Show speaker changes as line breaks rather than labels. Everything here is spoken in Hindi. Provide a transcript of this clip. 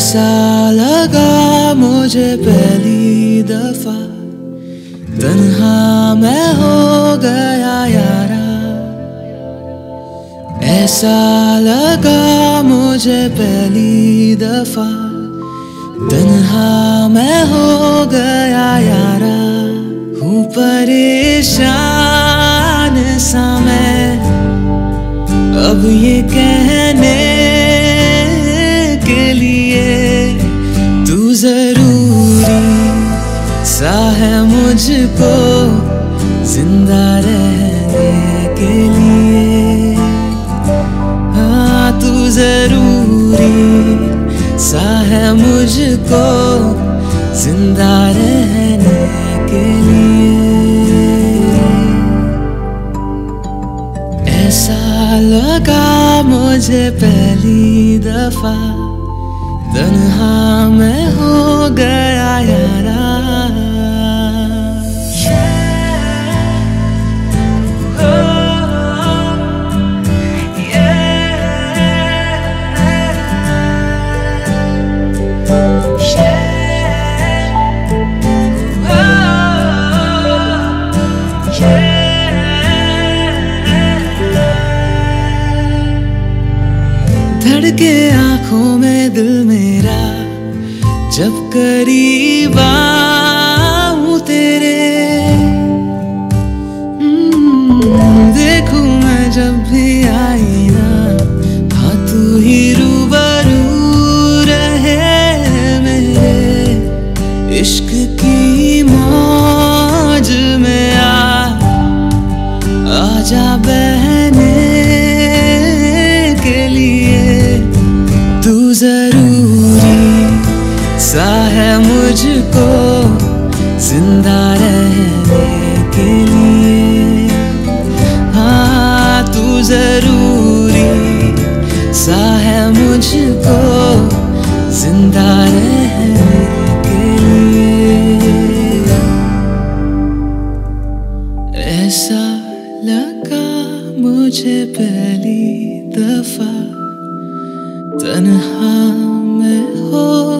ऐसा लगा मुझे पहली दफ़ा तन्हा मैं ऐसा लगा मुझे पहली दफ़ा। तन्हा मैं हो गया यारा, हूँ परेशान सा मैं। अब ये कहने के लिए, तू ज़रूरी सा है मुझको ज़िंदा रहने के सा है मुझको ज़िंदा रहने के लिए। ऐसा लगा मुझे पहली दफ़ा, तन्हा मैं हो गया यारा। धड़के आँखों में दिल मेरा जब करीब आऊँ तेरे। हम्म, देखूँ मैं जब भी आजा बहने के लिए तू ज़रूरी सा है मुझको ज़िंदा रहने। पहली दफ़ा तन्हा मैं हो